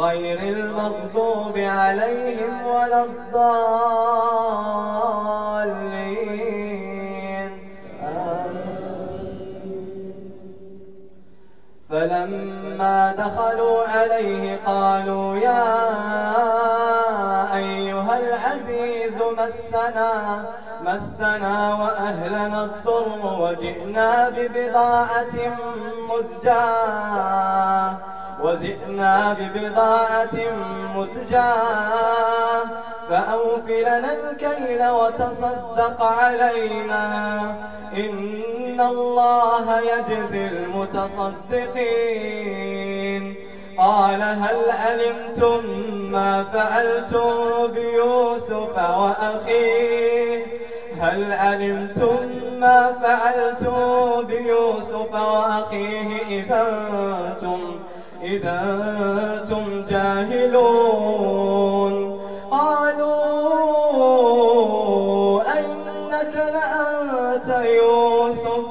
غير المغضوب عليهم ولا الضالين. فلما دخلوا عليه قالوا يا أيها العزيز مسنا مسنا وأهلنا الضر وجئنا ببضاعة مزجاة. وزئنا ببضاعة مزجاة فأوفلنا الكيل وتصدق علينا إن الله يجزي المتصدقين قال هل علمتم ما فعلتم بيوسف وأخيه؟ هل علمتم ما فعلتم بيوسف وأخيه إذا أنتم إذا أنتم جاهلون قالوا أئنك لأنت يوسف؟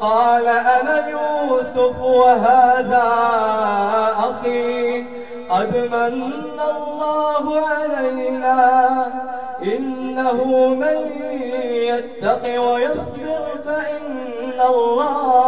قال أنا يوسف وهذا أخي قد من الله علينا إنه من يتق ويصبر فإن الله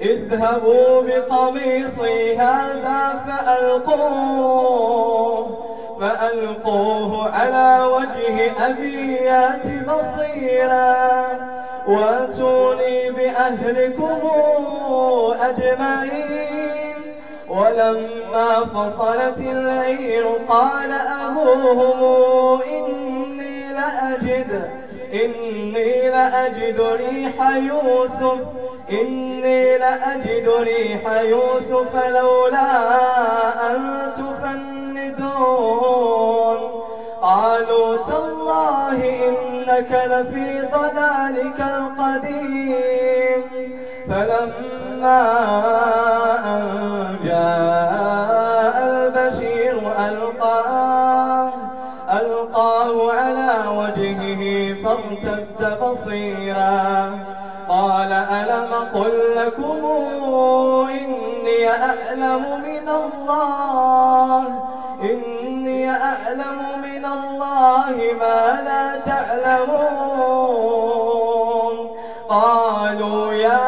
اذهبوا بقميصي هذا فألقوه فألقوه على وجه أبيات بصيرا وأتوني بأهلكم أجمعين. ولما فصلت العير قال أبوهم إني لأجد إني لأجد ريح يوسف. إني لأجد ريح يوسف لولا أن تفندون. قالوا تالله إنك لفي ضلالك القديم. فلما أن جاء البشير ألقاه ألقاه على وجهه فارتد بصيرا. قال ألم قل لكم إني أعلم من الله؟ إني أعلم من الله ما لا تعلمون. قالوا يا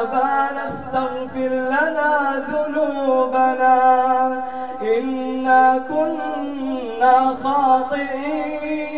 أبانا استغفر لنا ذنوبنا. إنا كنا خاطئين.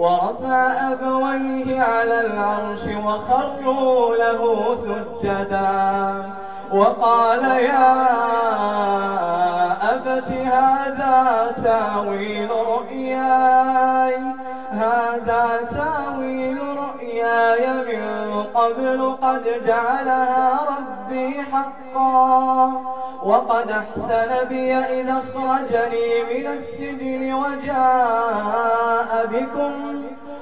ورفع أبويه على العرش وخروا له سجدا. وقال يا أبت هذا تاويل رؤياي قبل قد جعلها ربي حقا. وقد أحسن بي إذا أخرجني من السجن وجاء بكم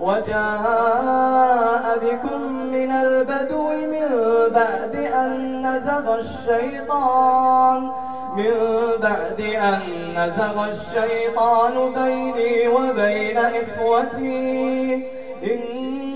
وجاء بكم من البدو من بعد أن نزغ الشيطان. من بعد أن نزغ الشيطان بيني وبين إخوتي.